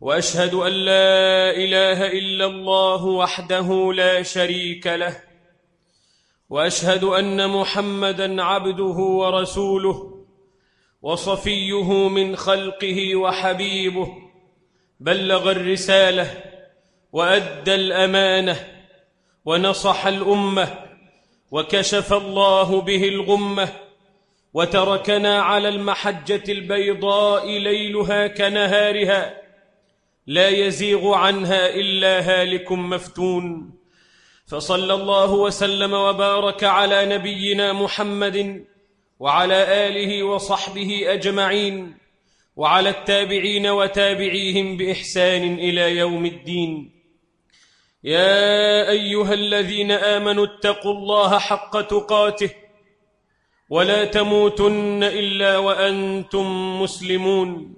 وأشهد أن لا إله إلا الله وحده لا شريك له وأشهد أن محمدا عبده ورسوله وصفيه من خلقه وحبيبه بلغ الرسالة وأدى الأمانة ونصح الأمة وكشف الله به الغمة وتركنا على المحجة البيضاء ليلها كنهارها. لا يزيغ عنها إلا هالك مفتون. فصلى الله وسلم وبارك على نبينا محمد وعلى آله وصحبه أجمعين وعلى التابعين وتابعيهم بإحسان إلى يوم الدين. يا أيها الذين آمنوا اتقوا الله حق تقاته ولا تموتن إلا وأنتم مسلمون.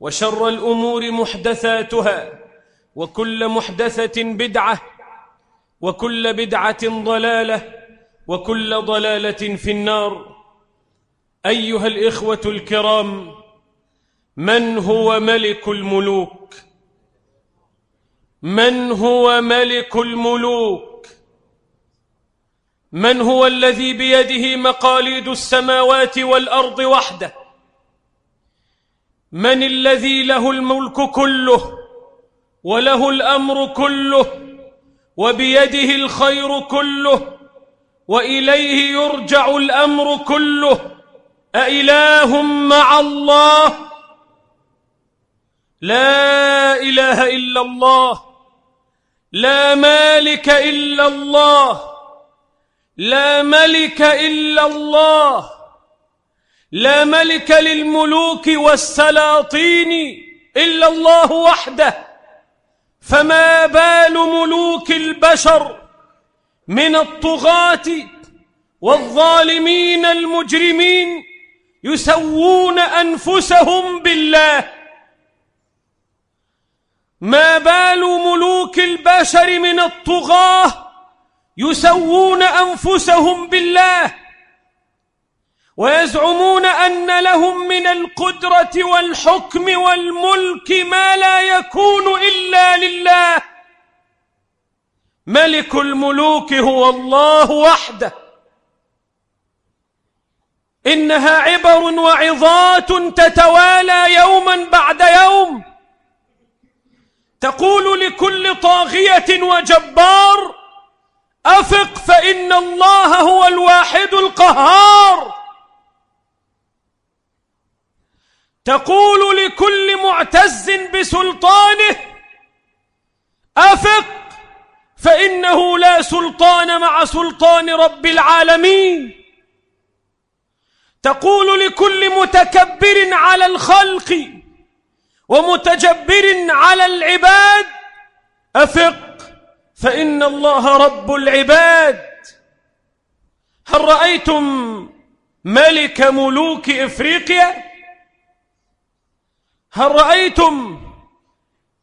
وشر الأمور محدثاتها وكل محدثة بدعة وكل بدعة ضلالة وكل ضلالة في النار. أيها الإخوة الكرام من هو ملك الملوك؟ من هو ملك الملوك؟ من هو الذي بيده مقاليد السماوات والأرض وحده؟ من الذي له الملك كله وله الأمر كله وبيده الخير كله وإليه يرجع الأمر كله أإله مع الله؟ لا إله إلا الله لا مالك إلا الله لا ملك إلا الله. لا ملك للملوك والسلاطين إلا الله وحده. فما بال ملوك البشر من الطغاة والظالمين المجرمين يسوون أنفسهم بالله. ما بال ملوك البشر من الطغاة يسوون أنفسهم بالله. ويزعمون أن لهم من القدرة والحكم والملك ما لا يكون إلا لله. ملك الملوك هو الله وحده. إنها عبر وعظات تتوالى يوما بعد يوم. تقول لكل طاغية وجبار أفق فإن الله هو الواحد القهار. تقول لكل معتز بسلطانه أفق فإنه لا سلطان مع سلطان رب العالمين. تقول لكل متكبر على الخلق ومتجبر على العباد أفق فإن الله رب العباد. هل رأيتم ملك ملوك إفريقيا؟ هل رأيتم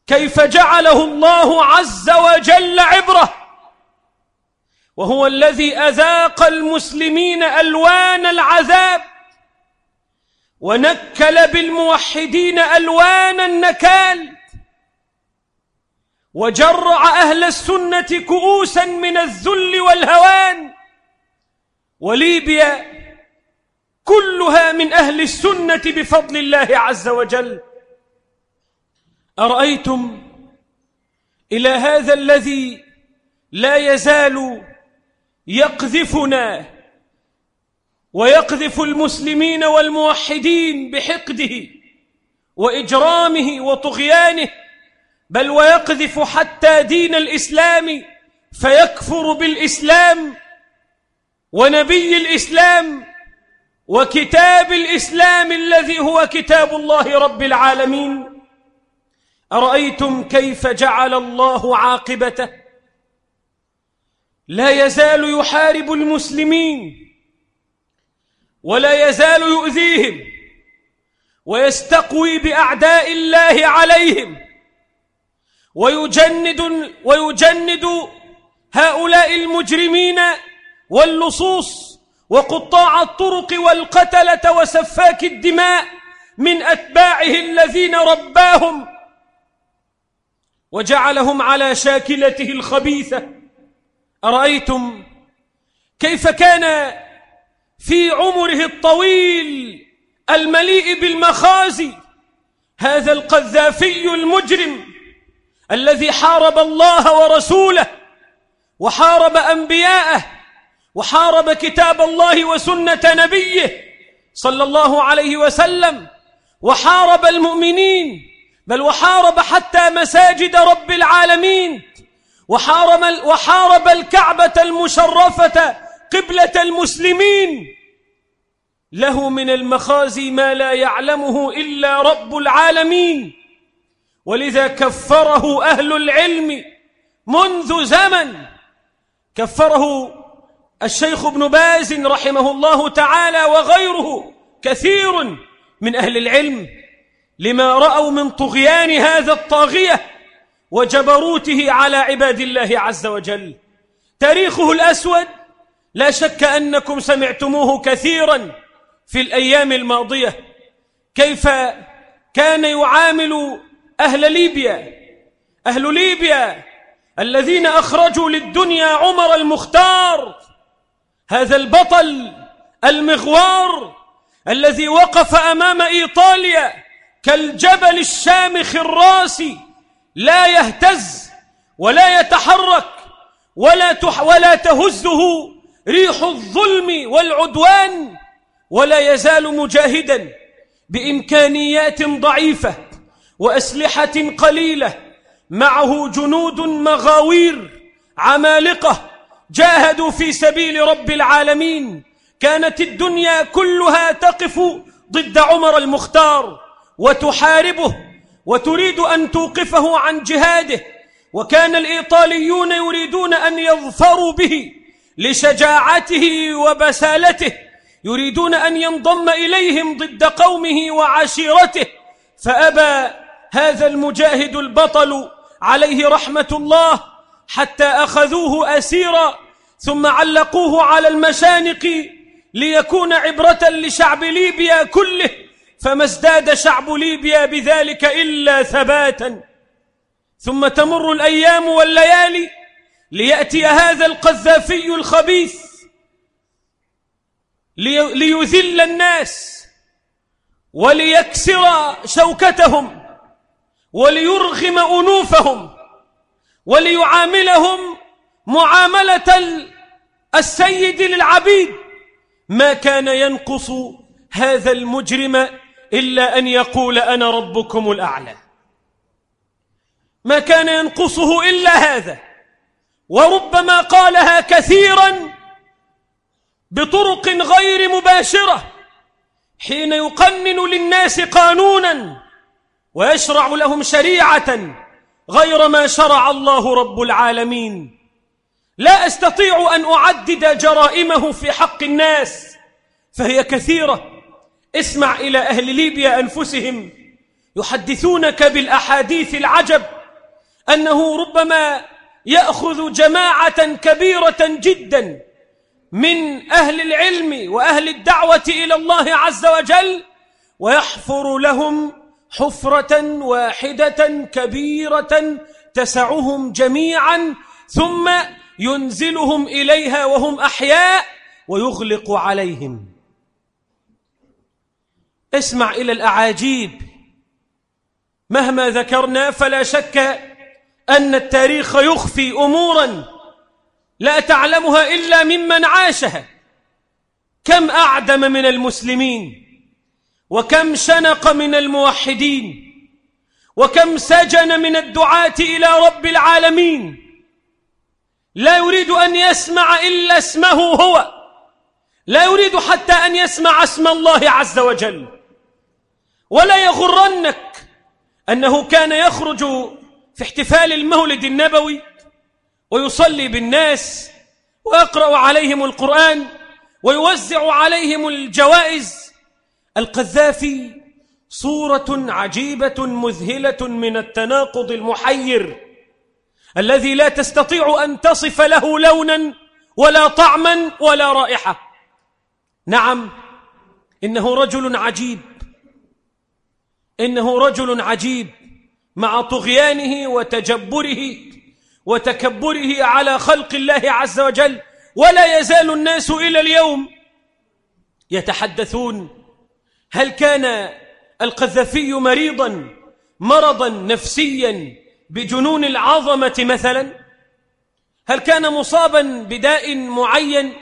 كيف جعله الله عز وجل عبرة؟ وهو الذي أذاق المسلمين ألوان العذاب ونكل بالموحدين ألوان النكال وجرع أهل السنة كؤوسا من الذل والهوان وليبيا كلها من أهل السنة بفضل الله عز وجل. أرأيتم إلى هذا الذي لا يزال يقذفنا ويقذف المسلمين والموحدين بحقده وإجرامه وطغيانه بل ويقذف حتى دين الإسلام فيكفر بالإسلام ونبي الإسلام وكتاب الإسلام الذي هو كتاب الله رب العالمين. أرأيتم كيف جعل الله عاقبته؟ لا يزال يحارب المسلمين ولا يزال يؤذيهم ويستقوي بأعداء الله عليهم ويجند ويجند هؤلاء المجرمين واللصوص وقطاع الطرق والقتلة وسفاك الدماء من أتباعه الذين رباهم وجعلهم على شاكلته الخبيثة. أرأيتم كيف كان في عمره الطويل المليء بالمخازي هذا القذافي المجرم الذي حارب الله ورسوله وحارب أنبياءه وحارب كتاب الله وسنة نبيه صلى الله عليه وسلم وحارب المؤمنين بل وحارب حتى مساجد رب العالمين. وحارب, وحارب الكعبة المشرفة قبلة المسلمين. له من المخازي ما لا يعلمه إلا رب العالمين. ولذا كفره أهل العلم منذ زمن. كفره الشيخ ابن باز رحمه الله تعالى وغيره كثير من أهل العلم. لما رأوا من طغيان هذا الطاغية وجبروته على عباد الله عز وجل. تاريخه الأسود لا شك أنكم سمعتموه كثيرا في الأيام الماضية. كيف كان يعامل أهل ليبيا أهل ليبيا الذين أخرجوا للدنيا عمر المختار هذا البطل المغوار الذي وقف أمام إيطاليا كالجبل الشامخ الراسي لا يهتز ولا يتحرك ولا, تح ولا تهزه ريح الظلم والعدوان ولا يزال مجاهدا بإمكانيات ضعيفة وأسلحة قليلة. معه جنود مغاوير عمالقة جاهدوا في سبيل رب العالمين. كانت الدنيا كلها تقف ضد عمر المختار. وتحاربه وتريد أن توقفه عن جهاده. وكان الإيطاليون يريدون أن يظفروا به لشجاعته وبسالته يريدون أن ينضم إليهم ضد قومه وعشيرته. فأبى هذا المجاهد البطل عليه رحمة الله حتى أخذوه أسيرا ثم علقوه على المشانق ليكون عبرة لشعب ليبيا كله. فما ازداد شعب ليبيا بذلك إلا ثباتا. ثم تمر الأيام والليالي ليأتي هذا القذافي الخبيث ليذل الناس وليكسر شوكتهم وليرغم أنوفهم وليعاملهم معاملة السيد للعبيد. ما كان ينقص هذا المجرم إلا أن يقول أنا ربكم الأعلى. ما كان ينقصه إلا هذا. وربما قالها كثيرا بطرق غير مباشرة حين يقنن للناس قانونا ويشرع لهم شريعة غير ما شرع الله رب العالمين. لا أستطيع أن أعدد جرائمه في حق الناس فهي كثيرة. اسمع إلى أهل ليبيا أنفسهم يحدثونك بالأحاديث العجب أنه ربما يأخذ جماعة كبيرة جدا من أهل العلم وأهل الدعوة إلى الله عز وجل ويحفر لهم حفرة واحدة كبيرة تسعهم جميعا ثم ينزلهم إليها وهم أحياء ويغلق عليهم. اسمع إلى الأعاجيب. مهما ذكرنا فلا شك أن التاريخ يخفي أمورا لا تعلمها إلا ممن عاشها. كم أعدم من المسلمين وكم شنق من الموحدين وكم سجن من الدعاة إلى رب العالمين. لا يريد أن يسمع إلا اسمه هو. لا يريد حتى أن يسمع اسم الله عز وجل. ولا يغرنك أنه كان يخرج في احتفال المولد النبوي ويصلي بالناس ويقرأ عليهم القرآن ويوزع عليهم الجوائز. القذافي صورة عجيبة مذهلة من التناقض المحير الذي لا تستطيع أن تصف له لونا ولا طعما ولا رائحة. نعم إنه رجل عجيب. إنه رجل عجيب مع طغيانه وتجبره وتكبره على خلق الله عز وجل ولا يزال الناس إلى اليوم يتحدثون هل كان القذافي مريضا مرضا نفسيا بجنون العظمة مثلا؟ هل كان مصابا بداء معين؟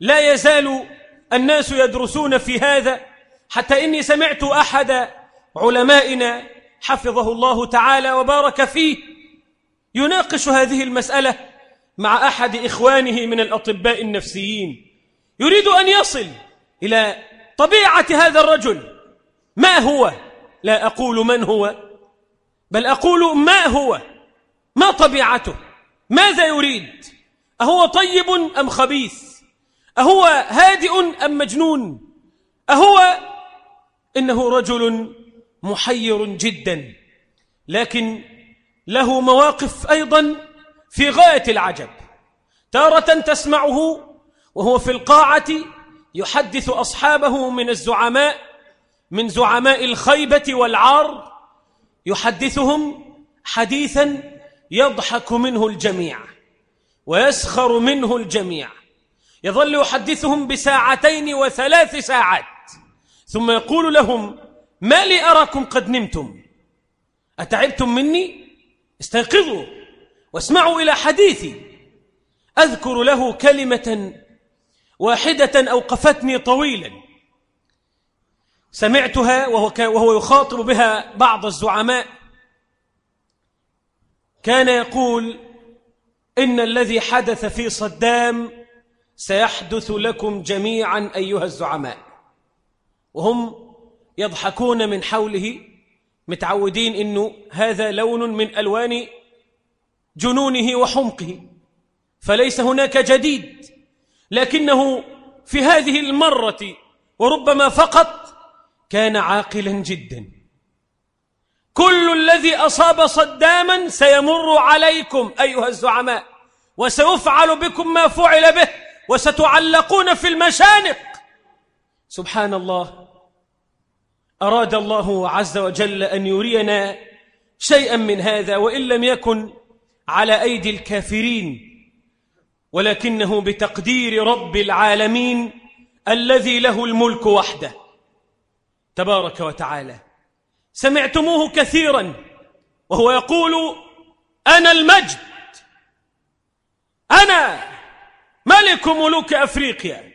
لا يزال الناس يدرسون في هذا حتى إني سمعت أحد علمائنا حفظه الله تعالى وبارك فيه يناقش هذه المسألة مع أحد إخوانه من الأطباء النفسيين. يريد أن يصل إلى طبيعة هذا الرجل. ما هو؟ لا أقول من هو بل أقول ما هو؟ ما طبيعته؟ ماذا يريد؟ أهو طيب أم خبيث؟ أهو هادئ أم مجنون؟ أهو إنه رجل محير جدا لكن له مواقف أيضا في غاية العجب. تارة تسمعه وهو في القاعة يحدث أصحابه من الزعماء من زعماء الخيبة والعار يحدثهم حديثا يضحك منه الجميع ويسخر منه الجميع. يظل يحدثهم بساعتين وثلاث ساعات ثم يقول لهم ما لي أراكم قد نمتم؟ أتعبتم مني؟ استيقظوا واسمعوا إلى حديثي. أذكر له كلمة واحدة أوقفتني طويلا. سمعتها وهو, وهو يخاطب بها بعض الزعماء. كان يقول إن الذي حدث في صدام سيحدث لكم جميعا أيها الزعماء. وهم يضحكون من حوله متعودين أنه هذا لون من ألوان جنونه وحمقه. فليس هناك جديد لكنه في هذه المرة وربما فقط كان عاقلا جدا. كل الذي أصاب صداما سيمر عليكم أيها الزعماء وسيفعل بكم ما فعل به وستعلقون في المشانق. سبحان الله أراد الله عز وجل أن يرينا شيئا من هذا وإن لم يكن على أيدي الكافرين. ولكنه بتقدير رب العالمين الذي له الملك وحده. تبارك وتعالى. سمعتموه كثيرا وهو يقول أنا المجد. أنا ملك ملوك أفريقيا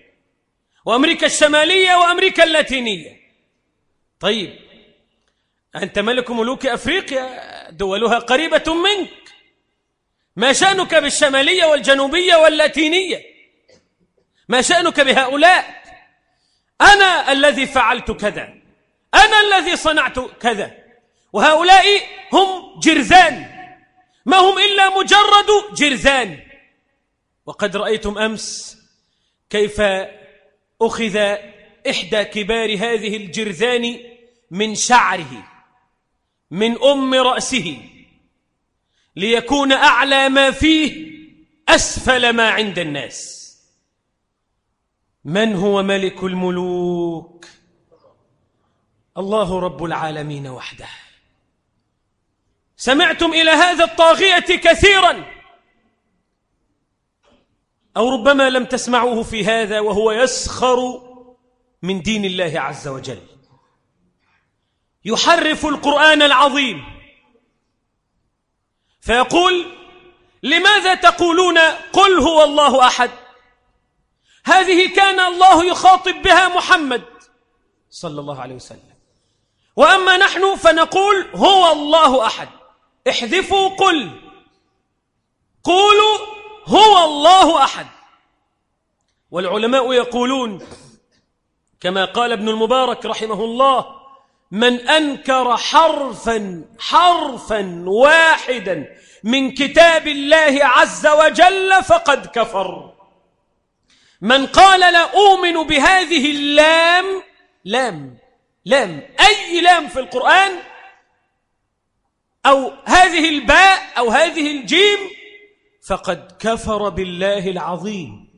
وأمريكا الشمالية وأمريكا اللاتينية. طيب أنت ملك ملوك أفريقيا دولها قريبة منك. ما شأنك بالشمالية والجنوبية واللاتينية؟ ما شأنك بهؤلاء؟ أنا الذي فعلت كذا. أنا الذي صنعت كذا. وهؤلاء هم جرذان. ما هم إلا مجرد جرذان. وقد رأيتم أمس كيف أخذ إحدى كبار هذه الجرذان من شعره من أم رأسه ليكون أعلى ما فيه أسفل ما عند الناس. من هو ملك الملوك؟ الله رب العالمين وحده. سمعتم إلى هذا الطاغية كثيرا. أو ربما لم تسمعوه في هذا وهو يسخر من دين الله عز وجل. يحرف القرآن العظيم. فيقول لماذا تقولون قل هو الله أحد؟ هذه كان الله يخاطب بها محمد صلى الله عليه وسلم. وأما نحن فنقول هو الله أحد. احذفوا قل. قولوا هو الله أحد. والعلماء يقولون كما قال ابن المبارك رحمه الله من أنكر حرفا حرفا واحدا من كتاب الله عز وجل فقد كفر. من قال لا أؤمن بهذه اللام لام لام أي لام في القرآن؟ أو هذه الباء أو هذه الجيم؟ فقد كفر بالله العظيم.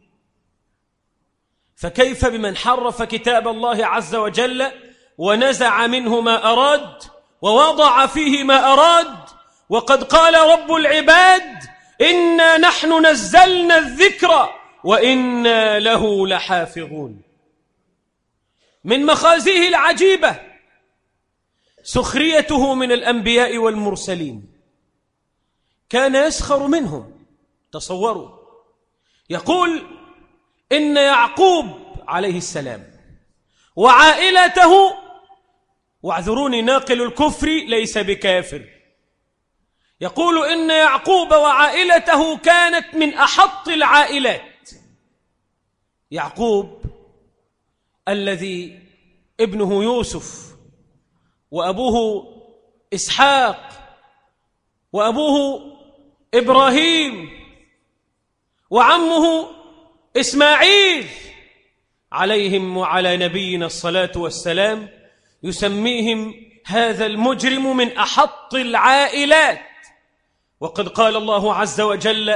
فكيف بمن حرف كتاب الله عز وجل؟ ونزع منه ما أراد ووضع فيه ما أراد وقد قال رب العباد إنا نحن نزلنا الذكر وإنا له لحافظون. من مخازيه العجيبة سخريته من الأنبياء والمرسلين. كان يسخر منهم. تصوروا. يقول إن يعقوب عليه السلام وعائلته واعذروني ناقل الكفر ليس بكافر. يقول إن يعقوب وعائلته كانت من أحط العائلات. يعقوب الذي ابنه يوسف وأبوه إسحاق وأبوه إبراهيم وعمه إسماعيل عليهم وعلى نبينا الصلاة والسلام يسميهم هذا المجرم من أحط العائلات. وقد قال الله عز وجل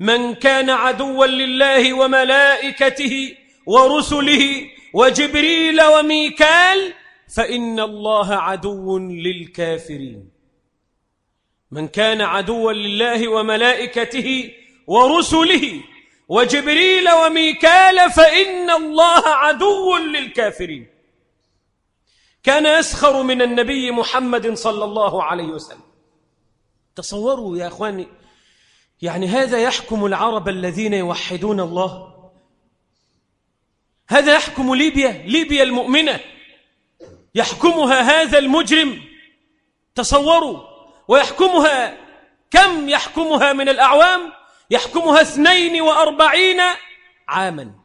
من كان عدوا لله وملائكته ورسله وجبريل وميكال فإن الله عدو للكافرين. من كان عدوا لله وملائكته ورسله وجبريل وميكال فإن الله عدو للكافرين. كان يسخر من النبي محمد صلى الله عليه وسلم. تصوروا يا أخواني يعني هذا يحكم العرب الذين يوحدون الله؟ هذا يحكم ليبيا؟ ليبيا المؤمنة يحكمها هذا المجرم؟ تصوروا ويحكمها كم يحكمها من الأعوام؟ يحكمها اثنين وأربعين عاما.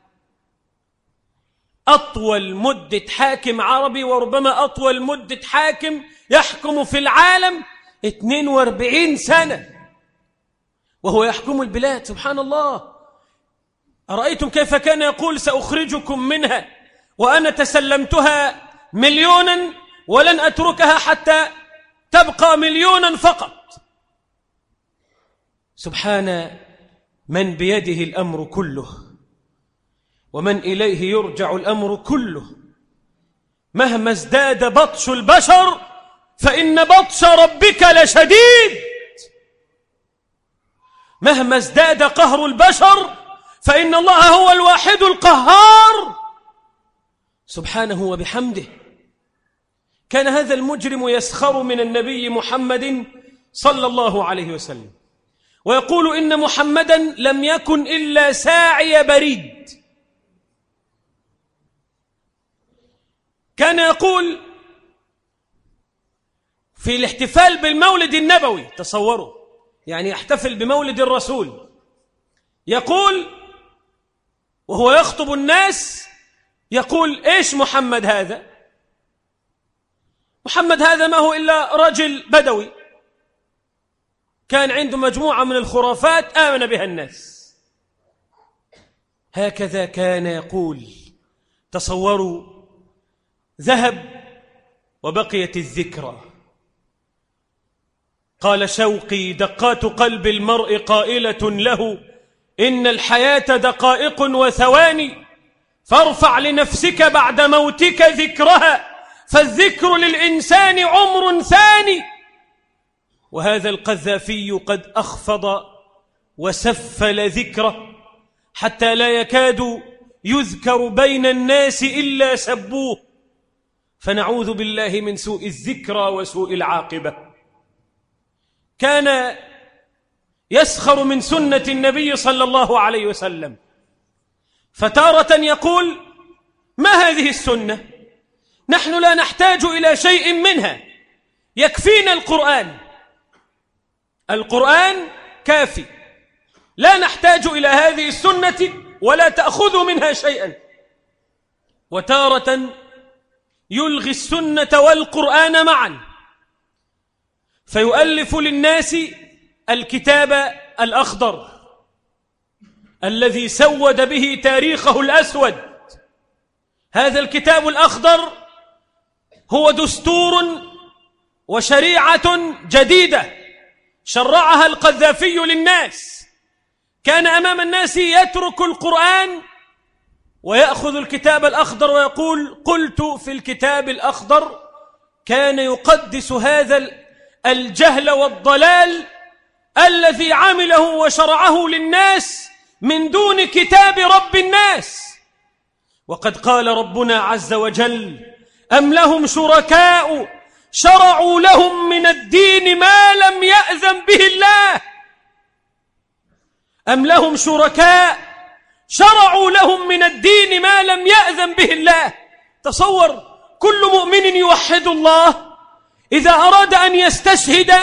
أطول مدة حاكم عربي وربما أطول مدة حاكم يحكم في العالم 42 سنة. وهو يحكم البلاد سبحان الله. أرأيتم كيف كان يقول سأخرجكم منها وأنا تسلمتها مليونا ولن أتركها حتى تبقى مليونا فقط. سبحان من بيده الأمر كله. ومن إليه يرجع الأمر كله. مهما ازداد بطش البشر فإن بطش ربك لشديد. مهما ازداد قهر البشر فإن الله هو الواحد القهار. سبحانه وبحمده كان هذا المجرم يسخر من النبي محمد صلى الله عليه وسلم ويقول إن محمدا لم يكن إلا ساعي بريد. كان يقول في الاحتفال بالمولد النبوي تصوروا يعني يحتفل بمولد الرسول يقول وهو يخطب الناس يقول إيش محمد هذا؟ محمد هذا ما هو إلا رجل بدوي كان عنده مجموعة من الخرافات آمن بها الناس. هكذا كان يقول تصوروا ذهب وبقيت الذكرى. قال شوقي دقات قلب المرء قائلة له إن الحياة دقائق وثواني فارفع لنفسك بعد موتك ذكرها فالذكر للإنسان عمر ثاني. وهذا القذافي قد أخفض وسفل ذكره حتى لا يكاد يذكر بين الناس إلا سبوه. فنعوذ بالله من سوء الذكرى وسوء العاقبة. كان يسخر من سنة النبي صلى الله عليه وسلم. فتارة يقول ما هذه السنة؟ نحن لا نحتاج إلى شيء منها. يكفينا القرآن. القرآن كافي. لا نحتاج إلى هذه السنة ولا تأخذ منها شيئا. وتارة يلغي السنة والقرآن معا. فيؤلف للناس الكتاب الأخضر الذي سود به تاريخه الأسود. هذا الكتاب الأخضر هو دستور وشريعة جديدة شرعها القذافي للناس. كان أمام الناس يترك القرآن ويأخذ الكتاب الأخضر ويقول قلت في الكتاب الأخضر كان يقدس هذا الجهل والضلال الذي عمله وشرعه للناس من دون كتاب رب الناس. وقد قال ربنا عز وجل أم لهم شركاء شرعوا لهم من الدين ما لم يأذن به الله. أم لهم شركاء شرعوا لهم من الدين ما لم يأذن به الله. تصور كل مؤمن يوحد الله. إذا أراد أن يستشهد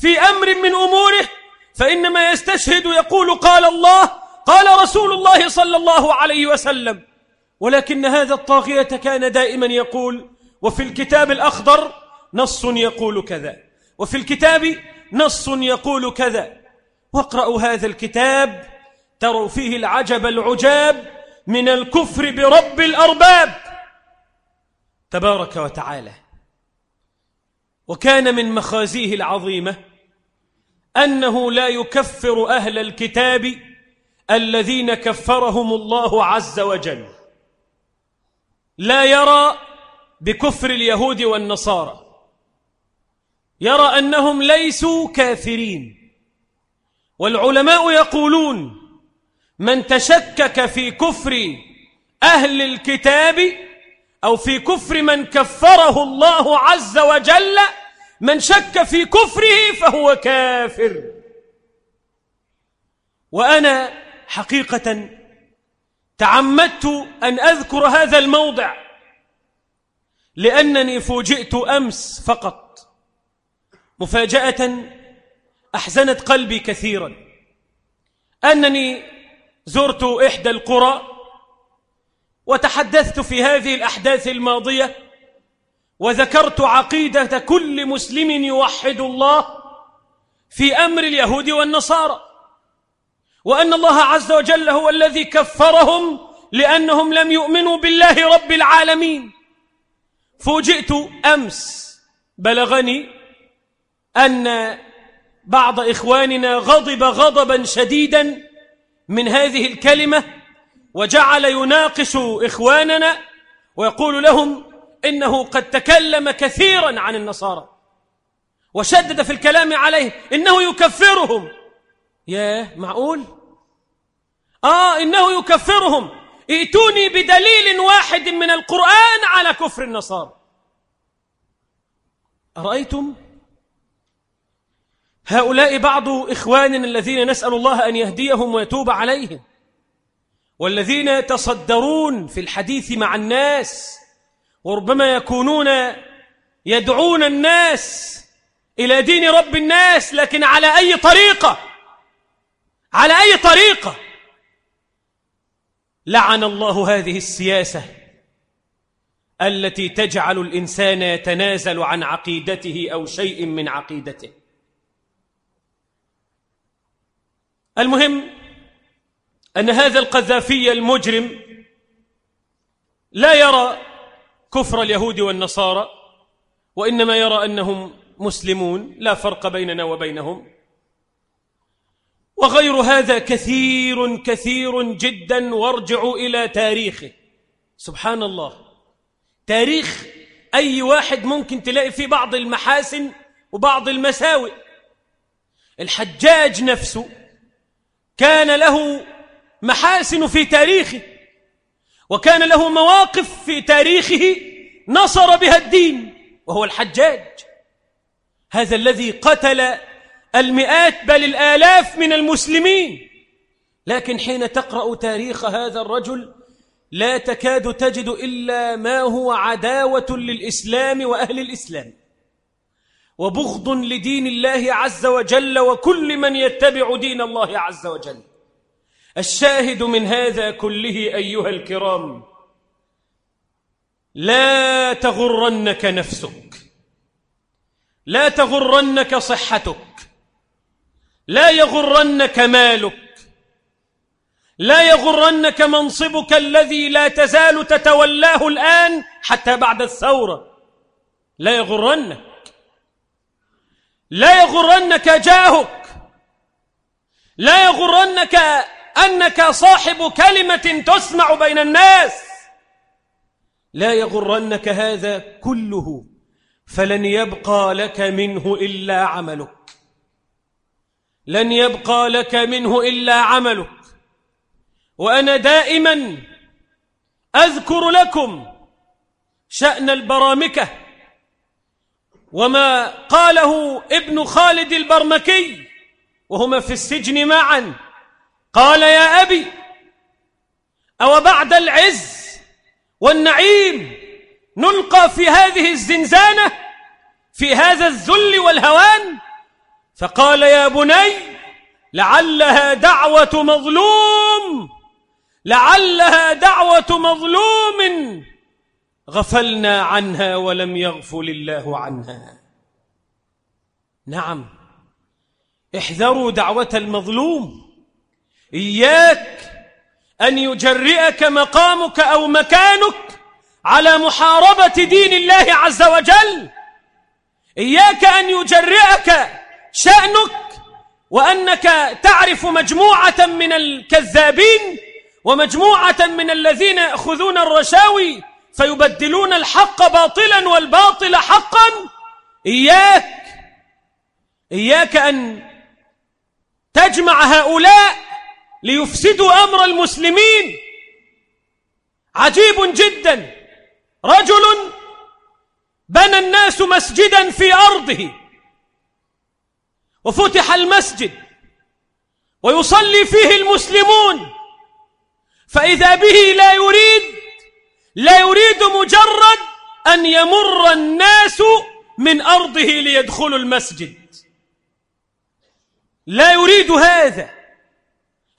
في أمر من أموره فإنما يستشهد يقول قال الله قال رسول الله صلى الله عليه وسلم. ولكن هذا الطاغية كان دائما يقول وفي الكتاب الأخضر نص يقول كذا. وفي الكتاب نص يقول كذا. واقرأوا هذا الكتاب تروا فيه العجب العجاب من الكفر برب الأرباب. تبارك وتعالى. وكان من مخازيه العظيمة أنه لا يكفر أهل الكتاب الذين كفرهم الله عز وجل. لا يرى بكفر اليهود والنصارى. يرى أنهم ليسوا كافرين. والعلماء يقولون من تشكك في كفر أهل الكتاب أو في كفر من كفره الله عز وجل من شك في كفره فهو كافر. وأنا حقيقة تعمدت أن أذكر هذا الموضع لأنني فوجئت أمس فقط. مفاجأة أحزنت قلبي كثيرا. أنني زرت إحدى القرى وتحدثت في هذه الأحداث الماضية وذكرت عقيدة كل مسلم يوحد الله في أمر اليهود والنصارى وأن الله عز وجل هو الذي كفرهم لأنهم لم يؤمنوا بالله رب العالمين. فوجئت أمس بلغني أن بعض إخواننا غضب غضبا شديدا من هذه الكلمة وجعل يناقش إخواننا ويقول لهم إنه قد تكلم كثيرا عن النصارى وشدد في الكلام عليه إنه يكفرهم. ياه معقول؟ آه إنه يكفرهم. ائتوني بدليل واحد من القرآن على كفر النصارى. أرأيتم؟ هؤلاء بعض إخواننا الذين نسأل الله أن يهديهم ويتوب عليهم والذين يتصدرون في الحديث مع الناس وربما يكونون يدعون الناس إلى دين رب الناس لكن على أي طريقة؟ على أي طريقة؟ لعن الله هذه السياسة التي تجعل الإنسان يتنازل عن عقيدته أو شيء من عقيدته. المهم أن هذا القذافي المجرم لا يرى كفر اليهود والنصارى وإنما يرى أنهم مسلمون لا فرق بيننا وبينهم. وغير هذا كثير كثير جدا وارجعوا إلى تاريخه. سبحان الله. تاريخ أي واحد ممكن تلاقي فيه بعض المحاسن وبعض المساوئ. الحجاج نفسه كان له محاسن في تاريخه وكان له مواقف في تاريخه نصر بها الدين وهو الحجاج. هذا الذي قتل المئات بل الآلاف من المسلمين. لكن حين تقرأ تاريخ هذا الرجل لا تكاد تجد إلا ما هو عداوة للإسلام وأهل الإسلام. وبغض لدين الله عز وجل وكل من يتبع دين الله عز وجل. الشاهد من هذا كله أيها الكرام لا تغرنك نفسك لا تغرنك صحتك لا يغرنك مالك لا يغرنك منصبك الذي لا تزال تتولاه الآن حتى بعد الثورة لا يغرنك. لا يغرنك جاهك. لا يغرنك أنك صاحب كلمة تسمع بين الناس. لا يغرنك هذا كله فلن يبقى لك منه إلا عملك. لن يبقى لك منه إلا عملك. وأنا دائما أذكر لكم شأن البرامكة. وما قاله ابن خالد البرمكي وهما في السجن معا. قال يا أبي أو بعد العز والنعيم نلقى في هذه الزنزانة في هذا الذل والهوان؟ فقال يا بني لعلها دعوة مظلوم لعلها دعوة مظلوم. غفلنا عنها ولم يغفل الله عنها. نعم. احذروا دعوة المظلوم. إياك أن يجرئك مقامك أو مكانك على محاربة دين الله عز وجل. إياك أن يجرئك شأنك وأنك تعرف مجموعة من الكذابين ومجموعة من الذين يأخذون الرشاوي فيبدلون الحق باطلا والباطل حقا. إياك إياك أن تجمع هؤلاء ليفسدوا أمر المسلمين. عجيب جدا. رجل بنى الناس مسجدا في أرضه. وفتح المسجد. ويصلي فيه المسلمون. فإذا به لا يريد لا يريد مجرد أن يمر الناس من أرضه ليدخلوا المسجد. لا يريد هذا.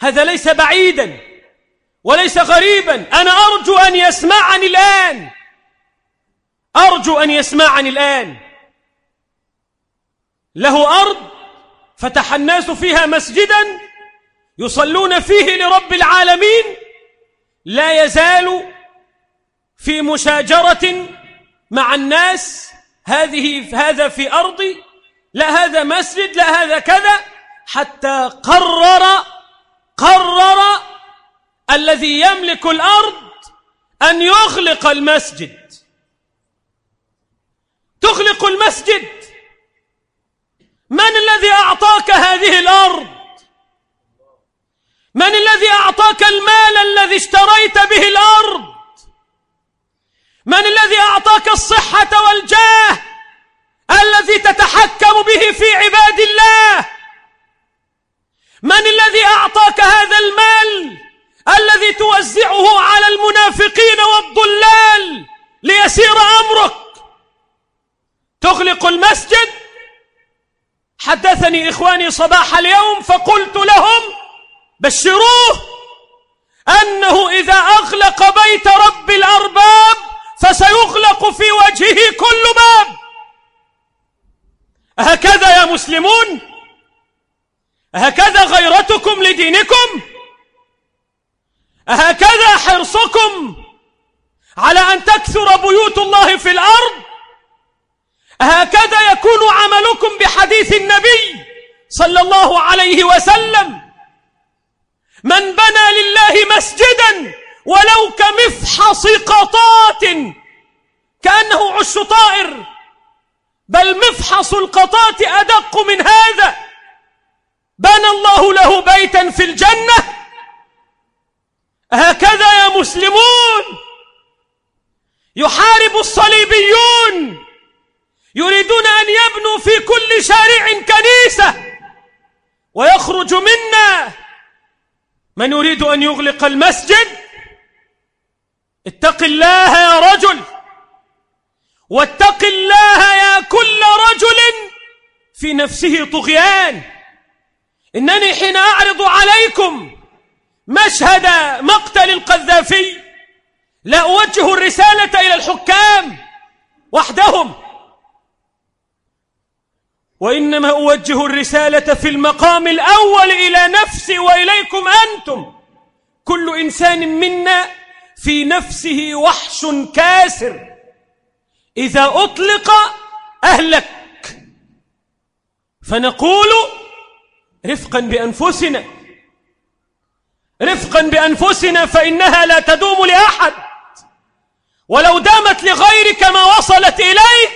هذا ليس بعيدا وليس غريبا. أنا أرجو أن يسمعني الآن. أرجو أن يسمعني الآن. له أرض فتح الناس فيها مسجدا يصلون فيه لرب العالمين. لا يزال في مشاجرة مع الناس هذه هذا في أرضي لا هذا مسجد لا هذا كذا حتى قرر قرر الذي يملك الأرض أن يغلق المسجد. تغلق المسجد. من الذي أعطاك هذه الأرض؟ من الذي أعطاك المال الذي اشتريت به الأرض؟ من الذي أعطاك الصحة والجاه؟ الذي تتحكم به في عباد الله. من الذي أعطاك هذا المال؟ الذي توزعه على المنافقين والضلال ليسير أمرك. تغلق المسجد؟ حدثني إخواني صباح اليوم فقلت لهم بشروه أنه إذا أغلق بيت رب الأرباب فسيغلق في وجهه كل باب. هكذا يا مسلمون. هكذا غيرتكم لدينكم. هكذا حرصكم على أن تكثر بيوت الله في الأرض. هكذا يكون عملكم بحديث النبي صلى الله عليه وسلم. من بنى لله مسجدا ولو كمفحص قطات كأنه عش طائر بل مفحص القطاة أدق من هذا. بنى الله له بيتا في الجنة. هكذا يا مسلمون. يحارب الصليبيون. يريدون أن يبنوا في كل شارع كنيسة. ويخرج منا من يريد أن يغلق المسجد. اتق الله يا رجل. واتق الله يا كل رجل في نفسه طغيان. إنني حين أعرض عليكم مشهد مقتل القذافي لا أوجه الرسالة إلى الحكام وحدهم. وإنما أوجه الرسالة في المقام الأول إلى نفسي وإليكم أنتم. كل إنسان منا في نفسه وحش كاسر. إذا أطلق أهلك. فنقول رفقا بأنفسنا. رفقا بأنفسنا فإنها لا تدوم لأحد. ولو دامت لغيرك ما وصلت إليك.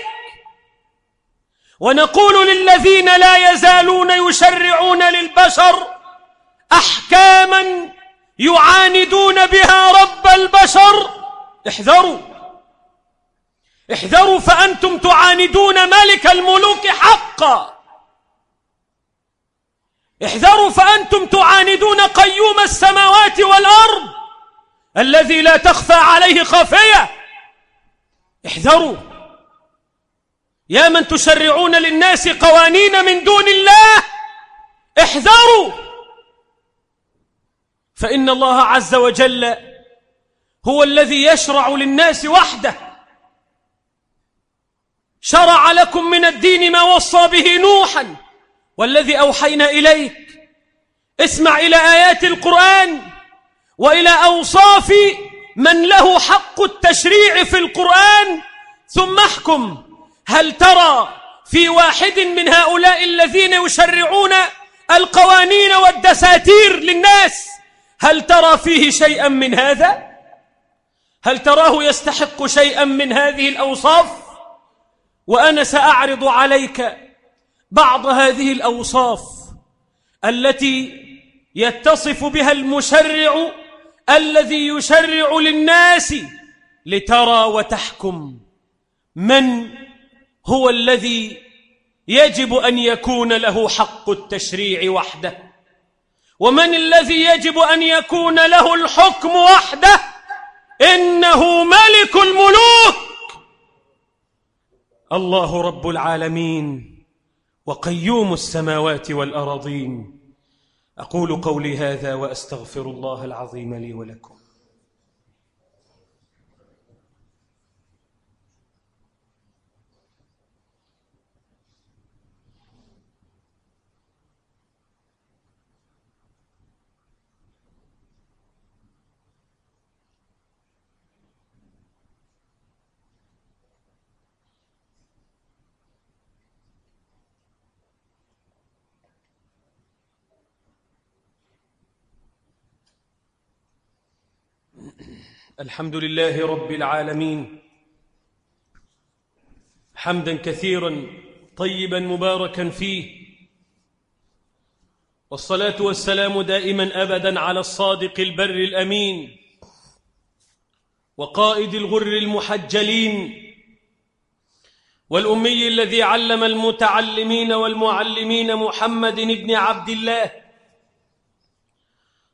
ونقول للذين لا يزالون يشرعون للبشر أحكاما يعاندون بها البشر احذروا. احذروا فأنتم تعاندون ملك الملوك حقا. احذروا فأنتم تعاندون قيوم السماوات والأرض الذي لا تخفى عليه خافية احذروا. يا من تشرعون للناس قوانين من دون الله احذروا. فإن الله عز وجل هو الذي يشرع للناس وحده. شرع لكم من الدين ما وصى به نوحا والذي أوحينا إليك. اسمع إلى آيات القرآن وإلى أوصاف من له حق التشريع في القرآن. ثم احكم هل ترى في واحد من هؤلاء الذين يشرعون القوانين والدساتير للناس هل ترى فيه شيئا من هذا؟ هل تراه يستحق شيئا من هذه الأوصاف؟ وأنا سأعرض عليك بعض هذه الأوصاف التي يتصف بها المشرع الذي يشرع للناس لترى وتحكم. من هو الذي يجب أن يكون له حق التشريع وحده؟ ومن الذي يجب أن يكون له الحكم وحده؟ إنه ملك الملوك. الله رب العالمين وقيوم السماوات والأراضين. أقول قولي هذا وأستغفر الله العظيم لي ولكم. الحمد لله رب العالمين. حمدا كثيرا طيبا مباركا فيه. والصلاة والسلام دائما أبدا على الصادق البر الأمين. وقائد الغر المحجلين. والأمي الذي علم المتعلمين والمعلمين محمد بن عبد الله.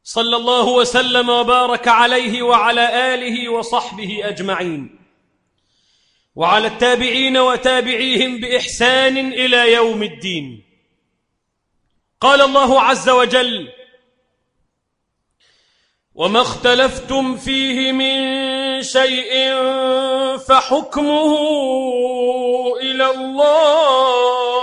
صلى الله وسلم وبارك عليه وعلى آله وصحبه أجمعين. وعلى التابعين وتابعيهم بإحسان إلى يوم الدين. قال الله عز وجل وما اختلفتم فيه من شيء فحكمه إلى الله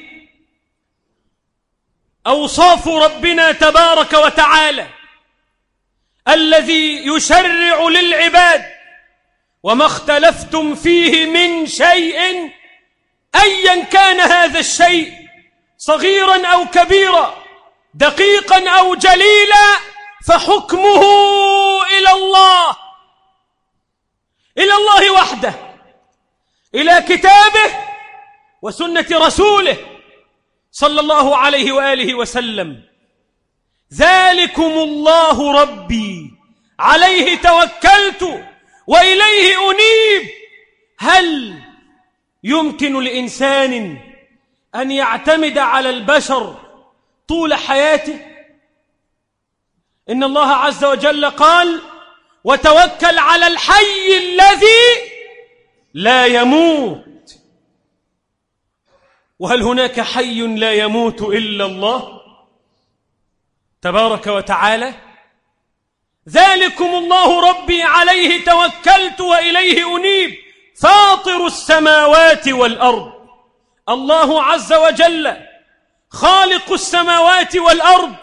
أوصاف ربنا تبارك وتعالى الذي يشرع للعباد وما اختلفتم فيه من شيء أيا كان هذا الشيء صغيرا أو كبيرا دقيقا أو جليلا فحكمه إلى الله إلى الله وحده إلى كتابه وسنة رسوله. صلى الله عليه وآله وسلم. ذلكم الله ربي. عليه توكلت وإليه أنيب. هل يمكن لإنسان أن يعتمد على البشر طول حياته؟ إن الله عز وجل قال وتوكل على الحي الذي لا يموت وهل هناك حي لا يموت إلا الله تبارك وتعالى؟ ذلكم الله ربي عليه توكلت وإليه أنيب فاطر السماوات والأرض. الله عز وجل خالق السماوات والأرض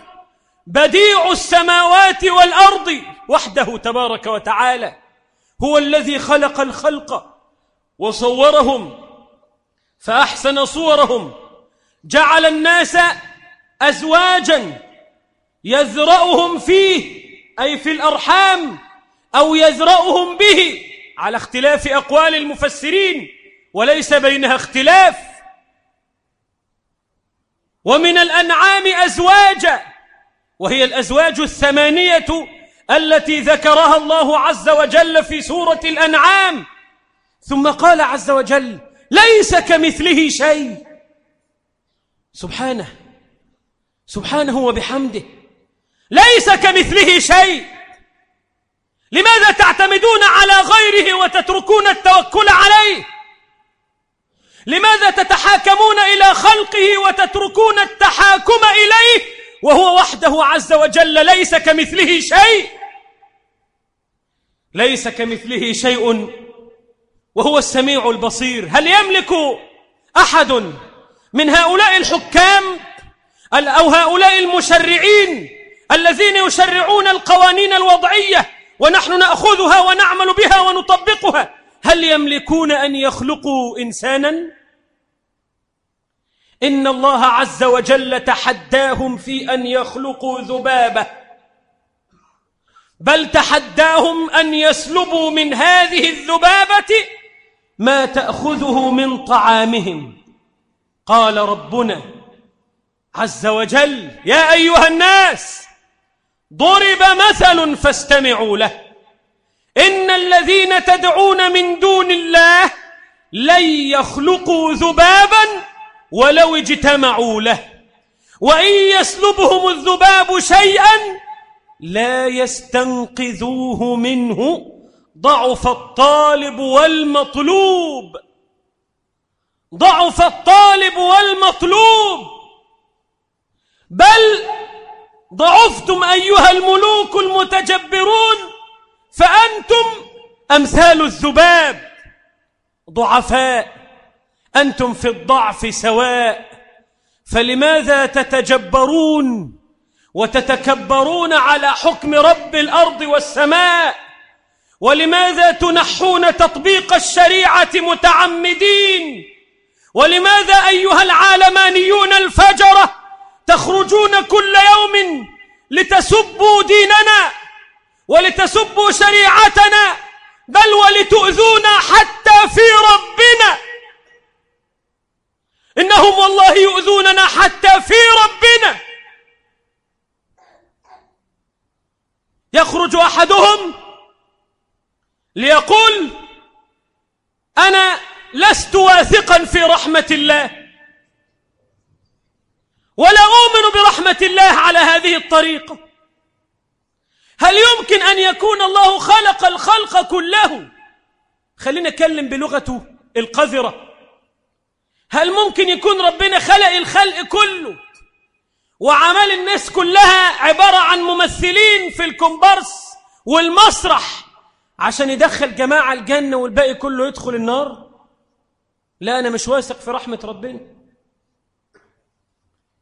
بديع السماوات والأرض. وحده تبارك وتعالى هو الذي خلق الخلق وصورهم فأحسن صورهم. جعل الناس أزواجا يذرأهم فيه أي في الأرحام أو يذرأهم به على اختلاف أقوال المفسرين وليس بينها اختلاف. ومن الأنعام أزواجا وهي الأزواج الثمانية التي ذكرها الله عز وجل في سورة الأنعام. ثم قال عز وجل ليس كمثله شيء. سبحانه. سبحانه وبحمده. ليس كمثله شيء. لماذا تعتمدون على غيره وتتركون التوكل عليه؟ لماذا تتحاكمون إلى خلقه وتتركون التحاكم إليه؟ وهو وحده عز وجل ليس كمثله شيء. ليس كمثله شيء. وهو السميع البصير. هل يملك أحد من هؤلاء الحكام أو هؤلاء المشرعين الذين يشرعون القوانين الوضعية ونحن نأخذها ونعمل بها ونطبقها؟ هل يملكون أن يخلقوا إنسانا؟ إن الله عز وجل تحداهم في أن يخلقوا ذبابة. بل تحداهم أن يسلبوا من هذه الذبابة ما تأخذه من طعامهم. قال ربنا عز وجل يا أيها الناس ضرب مثل فاستمعوا له. إن الذين تدعون من دون الله لن يخلقوا ذبابا ولو اجتمعوا له. وإن يسلبهم الذباب شيئا لا يستنقذوه منه ضعف الطالب والمطلوب. ضعف الطالب والمطلوب. بل ضعفتم أيها الملوك المتجبرون فأنتم أمثال الذباب. ضعفاء. أنتم في الضعف سواء. فلماذا تتجبرون وتتكبرون على حكم رب الأرض والسماء؟ ولماذا تنحون تطبيق الشريعة متعمدين؟ ولماذا أيها العالمانيون الفجرة تخرجون كل يوم لتسبوا ديننا ولتسبوا شريعتنا بل ولتؤذونا حتى في ربنا؟ إنهم والله يؤذوننا حتى في ربنا. يخرج أحدهم ليقول أنا لست واثقا في رحمة الله ولا أؤمن برحمة الله على هذه الطريقة. هل يمكن أن يكون الله خلق الخلق كله؟ خلينا نتكلم بلغته القذرة. هل ممكن يكون ربنا خلق الخلق كله وعمل الناس كلها عبارة عن ممثلين في الكومبارس والمسرح عشان يدخل جماعة الجنة والباقي كله يدخل النار؟ لا أنا مش واثق في رحمة ربنا.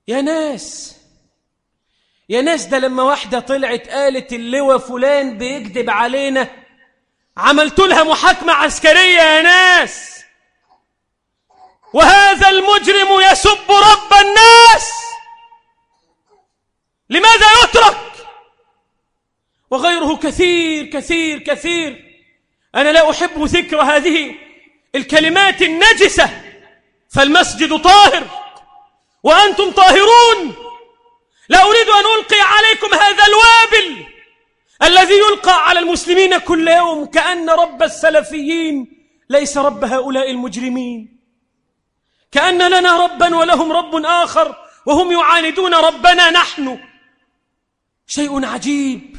يا ناس يا ناس ده لما واحدة طلعت قالت اللواء فلان بيكذب علينا عملت لها محاكمة عسكرية يا ناس. وهذا المجرم يسب رب الناس. لماذا يترك وغيره كثير كثير كثير. أنا لا أحب ذكر هذه الكلمات النجسة. فالمسجد طاهر. وأنتم طاهرون. لا أريد أن ألقي عليكم هذا الوابل الذي يلقى على المسلمين كل يوم كأن رب السلفيين ليس رب هؤلاء المجرمين. كأن لنا ربا ولهم رب آخر وهم يعاندون ربنا نحن. شيء عجيب.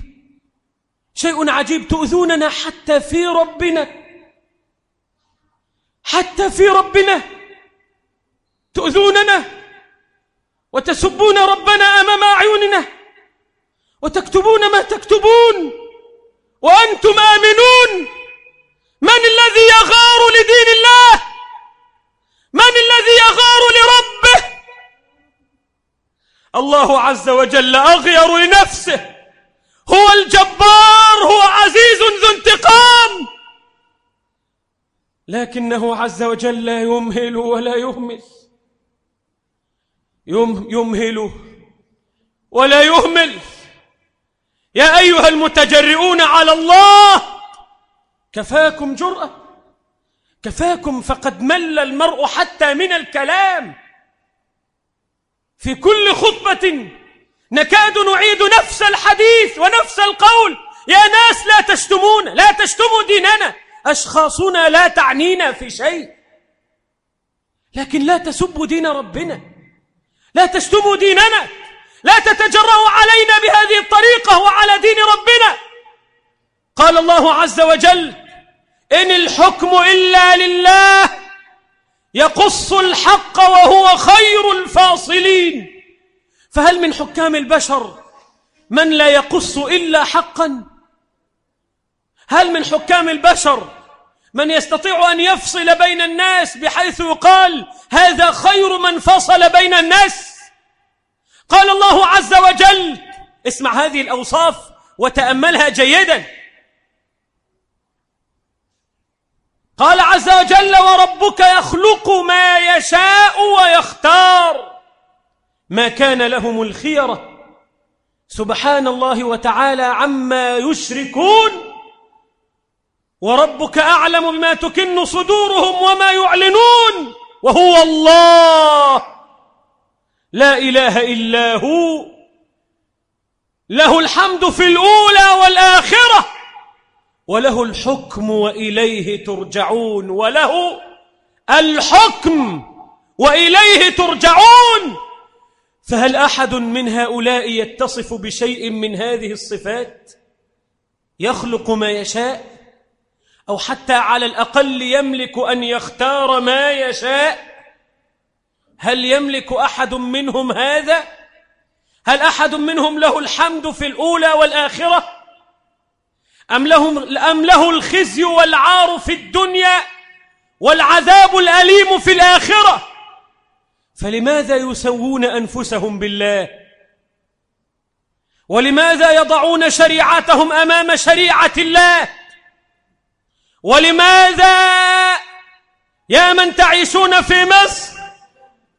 شيء عجيب تؤذوننا حتى في ربنا. حتى في ربنا. تؤذوننا. وتسبون ربنا أمام أعيننا. وتكتبون ما تكتبون. وأنتم آمنون. من الذي يغار لدين الله؟ من الذي يغار لربه؟ الله عز وجل أغير لنفسه هو الجبار هو عزيز ذو انتقام لكنه عز وجل لا يمهل ولا يهمل. يمهل ولا يهمل. يا أيها المتجرئون على الله كفاكم جرأة. كفاكم فقد مل المرء حتى من الكلام. في كل خطبة نكاد نعيد نفس الحديث ونفس القول. يا ناس لا تشتمون لا تشتموا ديننا. أشخاصنا لا تعنينا في شيء. لكن لا تسبوا دين ربنا. لا تشتموا ديننا. لا تتجرأوا علينا بهذه الطريقة وعلى دين ربنا. قال الله عز وجل إن الحكم إلا لله يقص الحق وهو خير الفاصلين. فهل من حكام البشر من لا يقص إلا حقا؟ هل من حكام البشر من يستطيع أن يفصل بين الناس بحيث يقال هذا خير من فصل بين الناس؟ قال الله عز وجل اسمع هذه الأوصاف وتأملها جيدا. قال عز وجل وربك يخلق ما يشاء ويختار. ما كان لهم الخيرة؟ سبحان الله وتعالى عما يشركون. وربك أعلم بما تكن صدورهم وما يعلنون وهو الله. لا إله إلا هو. له الحمد في الأولى والآخرة. وله الحكم وإليه ترجعون. وله الحكم وإليه ترجعون. فهل أحد من هؤلاء يتصف بشيء من هذه الصفات؟ يخلق ما يشاء. أو حتى على الأقل يملك أن يختار ما يشاء. هل يملك أحد منهم هذا؟ هل أحد منهم له الحمد في الأولى والآخرة؟ أم, لهم أم له الخزي والعار في الدنيا والعذاب الأليم في الآخرة؟ فلماذا يسوون أنفسهم بالله؟ ولماذا يضعون شريعتهم أمام شريعة الله؟ ولماذا يا من تعيشون في مصر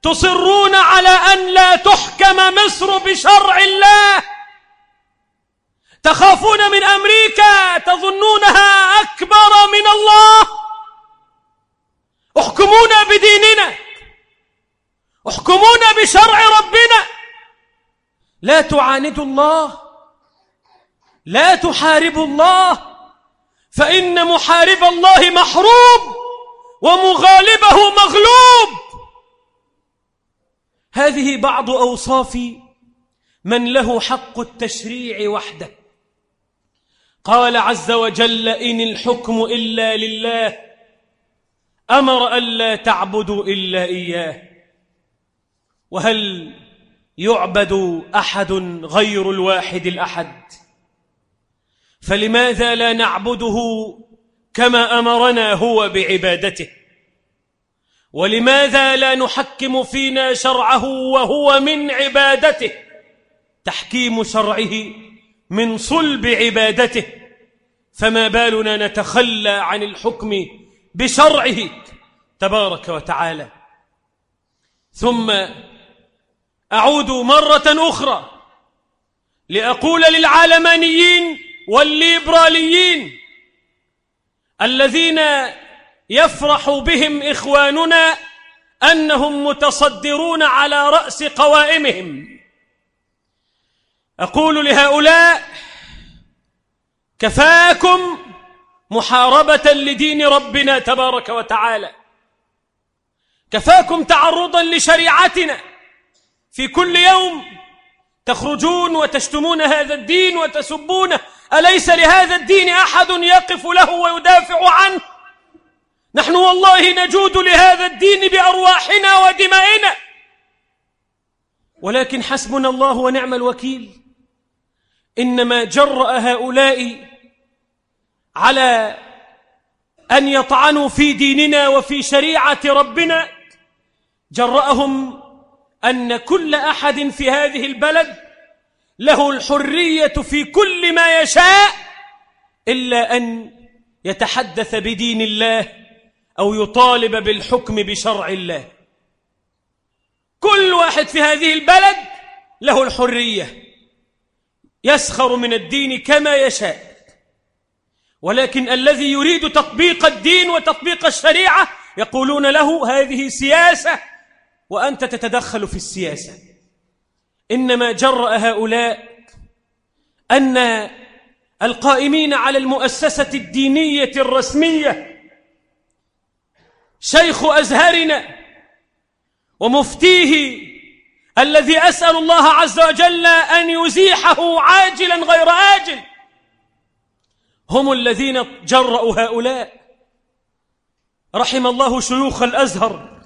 تصرون على أن لا تحكم مصر بشرع الله؟ تخافون من أمريكا؟ تظنونها أكبر من الله؟ احكمونا بديننا. احكمونا بشرع ربنا. لا تعاندوا الله. لا تحاربوا الله. فإن محارب الله محروب ومغالبه مغلوب. هذه بعض أوصاف من له حق التشريع وحده. قال عز وجل إن الحكم إلا لله أمر ألا تعبدوا إلا إياه. وهل يعبد أحد غير الواحد الأحد؟ فلماذا لا نعبده كما أمرنا هو بعبادته؟ ولماذا لا نحكم فينا شرعه وهو من عبادته؟ تحكيم شرعه من صلب عبادته. فما بالنا نتخلى عن الحكم بشرعه تبارك وتعالى. ثم أعود مرة أخرى لأقول للعالمانيين والليبراليين الذين يفرح بهم إخواننا أنهم متصدرون على رأس قوائمهم. أقول لهؤلاء كفاكم محاربة لدين ربنا تبارك وتعالى. كفاكم تعرضا لشريعتنا. في كل يوم تخرجون وتشتمون هذا الدين وتسبونه أليس لهذا الدين أحد يقف له ويدافع عنه؟ نحن والله نجود لهذا الدين بأرواحنا ودمائنا. ولكن حسبنا الله ونعم الوكيل. إنما جرأ هؤلاء على أن يطعنوا في ديننا وفي شريعة ربنا. جرأهم أن كل أحد في هذه البلد له الحرية في كل ما يشاء إلا أن يتحدث بدين الله أو يطالب بالحكم بشرع الله. كل واحد في هذه البلد له الحرية. يسخر من الدين كما يشاء. ولكن الذي يريد تطبيق الدين وتطبيق الشريعة يقولون له هذه سياسة وأنت تتدخل في السياسة. إنما جرأ هؤلاء أن القائمين على المؤسسة الدينية الرسمية شيخ أزهرنا ومفتيه الذي أسأل الله عز وجل أن يزيحه عاجلا غير آجل هم الذين جرأوا هؤلاء. رحم الله شيوخ الأزهر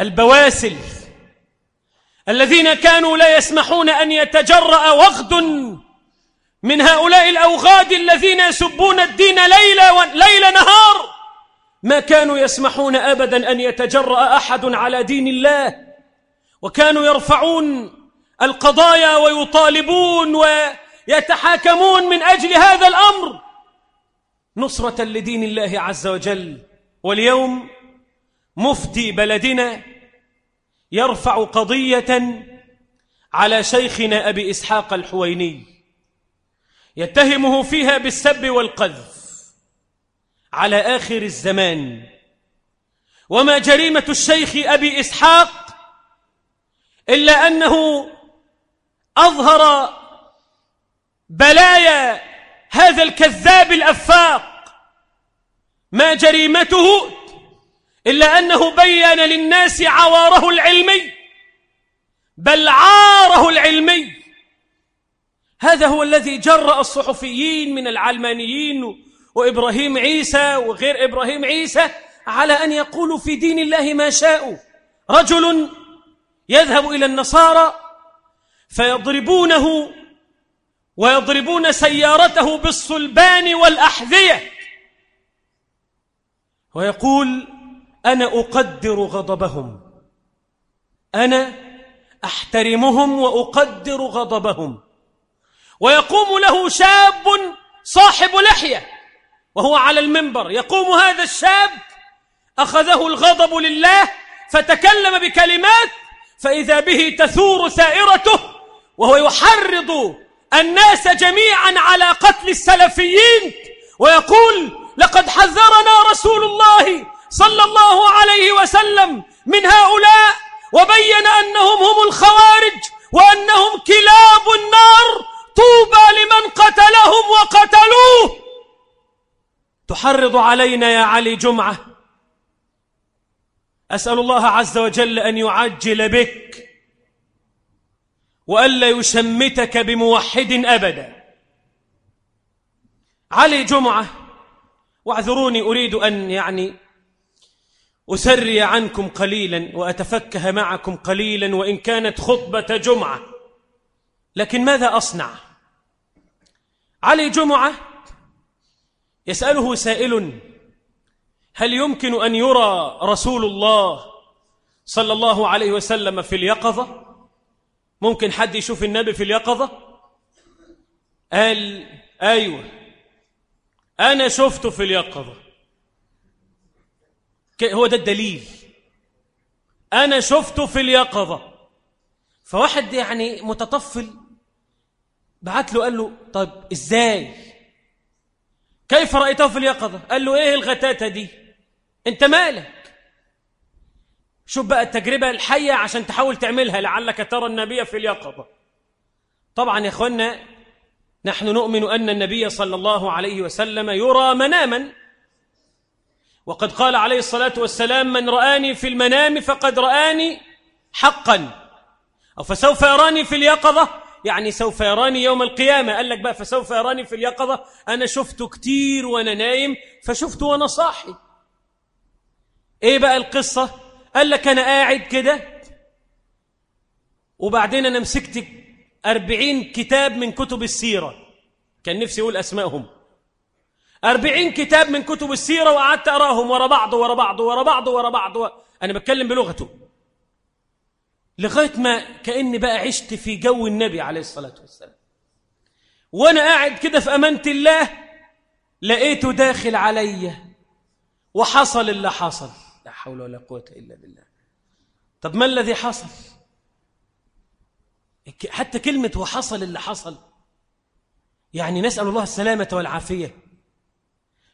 البواسل الذين كانوا لا يسمحون أن يتجرأ وغد من هؤلاء الأوغاد الذين يسبون الدين ليلة, ليل نهار. ما كانوا يسمحون أبدا أن يتجرأ أحد على دين الله. وكانوا يرفعون القضايا ويطالبون ويتحاكمون من أجل هذا الأمر. نصرة لدين الله عز وجل. واليوم مفتي بلدنا يرفع قضية على شيخنا أبي إسحاق الحويني يتهمه فيها بالسب والقذف على آخر الزمان. وما جريمة الشيخ أبي إسحاق إلا أنه أظهر بلايا هذا الكذاب الأفاق ما جريمته إلا أنه بين للناس عواره العلمي بل عاره العلمي. هذا هو الذي جرأ الصحفيين من العلمانيين وإبراهيم عيسى وغير إبراهيم عيسى على أن يقولوا في دين الله ما شاءوا. رجل يذهب إلى النصارى فيضربونه ويضربون سيارته بالصلبان والأحذية. ويقول أنا أقدر غضبهم. أنا أحترمهم وأقدر غضبهم. ويقوم له شاب صاحب لحية وهو على المنبر. يقوم هذا الشاب أخذه الغضب لله فتكلم بكلمات فإذا به تثور ثائرته وهو يحرض الناس جميعا على قتل السلفيين ويقول لقد حذرنا رسول الله صلى الله عليه وسلم من هؤلاء وبين أنهم هم الخوارج وأنهم كلاب النار طوبى لمن قتلهم وقتلوه. تحرض علينا يا علي جمعة. أسأل الله عز وجل أن يعجل بك وألا يشمتك بموحد أبدا. علي جمعة واعذروني أريد أن يعني أسري عنكم قليلا وأتفكه معكم قليلا وإن كانت خطبة جمعة. لكن ماذا أصنع؟ علي جمعة؟ يسأله سائل هل يمكن أن يرى رسول الله صلى الله عليه وسلم في اليقظة؟ ممكن حد يشوف النبي في اليقظة؟ قال أيوة أنا شفته في اليقظة. هو ده الدليل. أنا شفته في اليقظة. فواحد يعني متطفل بعت له قال له طيب إزاي؟ كيف رأيته في اليقظة؟ قال له إيه الغتاتة دي؟ أنت مالك؟ شوف بقى التجربة الحية عشان تحاول تعملها لعلك ترى النبي في اليقظة. طبعا يا أخوانا نحن نؤمن أن النبي صلى الله عليه وسلم يرى مناما. وقد قال عليه الصلاة والسلام من رآني في المنام فقد رآني حقا. أو فسوف يراني في اليقظة؟ يعني سوف يراني يوم القيامة. قال لك بقى فسوف يراني في اليقظة؟ أنا شفته كتير وأنا نايم فشفته وأنا صاحي. إيه بقى القصة؟ قال لك أنا قاعد كده وبعدين أنا مسكت أربعين كتاب من كتب السيرة. كان نفسي يقول أسمائهم. أربعين كتاب من كتب السيرة وقعدت أراهم ورا بعض ورا بعض ورا بعض ورا بعض. و... أنا بتكلم بلغته. لغاية ما كأني بقى عشت في جو النبي عليه الصلاة والسلام. وأنا قاعد كده في أمانة الله لقيته داخل عليا وحصل اللي حصل. لا حول ولا قوة إلا بالله. طب ما الذي حصل؟ حتى كلمة وحصل اللي حصل. يعني نسأل الله السلامة والعافية.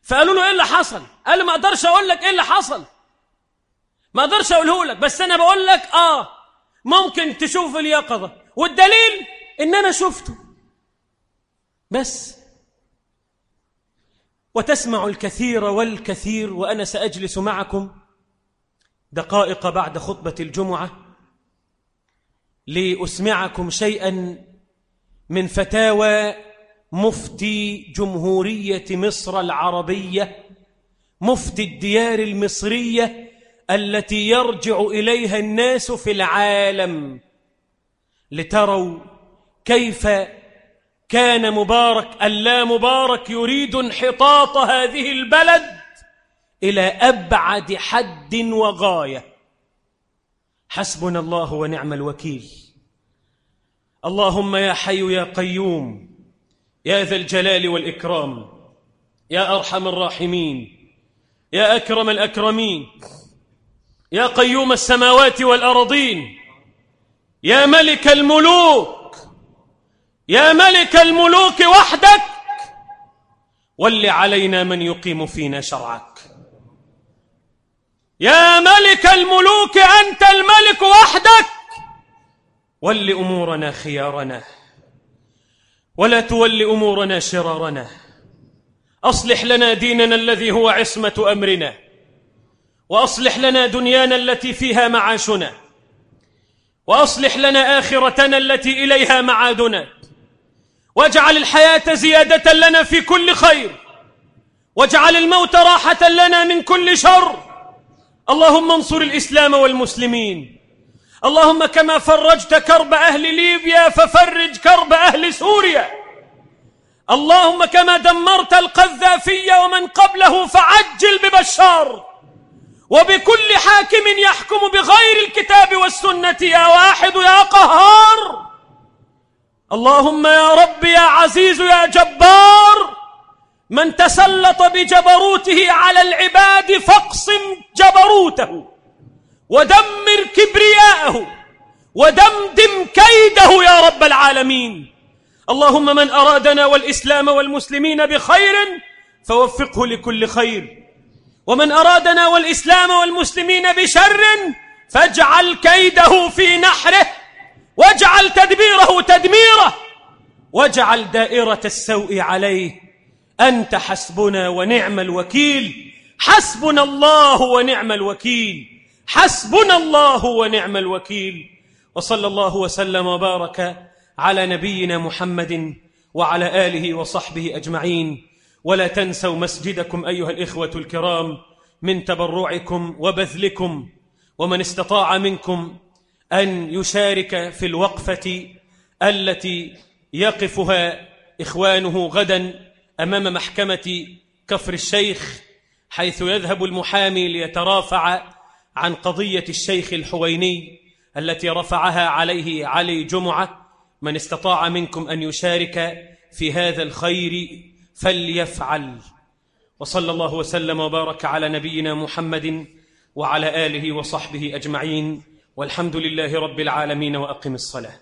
فقالوا له إيه اللي حصل؟ قال ما أقدرش أقول لك إيه اللي حصل. ما أقدرش أقوله لك بس أنا بقول لك آه ممكن تشوف اليقظة. والدليل إن أنا شفته. بس. وتسمع الكثير والكثير وأنا سأجلس معكم دقائق بعد خطبة الجمعة لأسمعكم شيئا من فتاوى مفتي جمهورية مصر العربية مفتي الديار المصرية التي يرجع إليها الناس في العالم لتروا كيف كان مبارك اللا مبارك يريد انحطاط هذه البلد إلى أبعد حد وغاية. حسبنا الله ونعم الوكيل. اللهم يا حي يا قيوم يا ذا الجلال والإكرام يا أرحم الراحمين يا أكرم الأكرمين يا قيوم السماوات والأرضين يا ملك الملوك يا ملك الملوك وحدك ول علينا من يقيم فينا شرعك. يا ملك الملوك أنت الملك وحدك ول أمورنا خيارنا. ولا تول أمورنا شرارنا. أصلح لنا ديننا الذي هو عصمة أمرنا. وأصلح لنا دنيانا التي فيها معاشنا. وأصلح لنا آخرتنا التي إليها معادنا. واجعل الحياة زيادة لنا في كل خير. واجعل الموت راحة لنا من كل شر. اللهم انصر الإسلام والمسلمين. اللهم كما فرجت كرب أهل ليبيا ففرج كرب أهل سوريا. اللهم كما دمرت القذافي ومن قبله فعجل ببشار. وبكل حاكم يحكم بغير الكتاب والسنة يا واحد يا قهار. اللهم يا رب يا عزيز يا جبار من تسلط بجبروته على العباد فاقصم جبروته. ودمر كبرياءه ودمدم كيده يا رب العالمين. اللهم من أرادنا والإسلام والمسلمين بخير فوفقه لكل خير. ومن أرادنا والإسلام والمسلمين بشر فاجعل كيده في نحره واجعل تدبيره تدميره واجعل دائرة السوء عليه. أنت حسبنا ونعم الوكيل حسبنا الله ونعم الوكيل. حسبنا الله ونعم الوكيل. وصلى الله وسلم وبارك على نبينا محمد وعلى آله وصحبه أجمعين. ولا تنسوا مسجدكم أيها الإخوة الكرام من تبرعكم وبذلكم ومن استطاع منكم أن يشارك في الوقفة التي يقفها إخوانه غدا أمام محكمة كفر الشيخ حيث يذهب المحامي ليترافع عن قضية الشيخ الحويني التي رفعها عليه علي جمعة من استطاع منكم أن يشارك في هذا الخير فليفعل. وصلى الله وسلم وبارك على نبينا محمد وعلى آله وصحبه أجمعين والحمد لله رب العالمين وأقم الصلاة.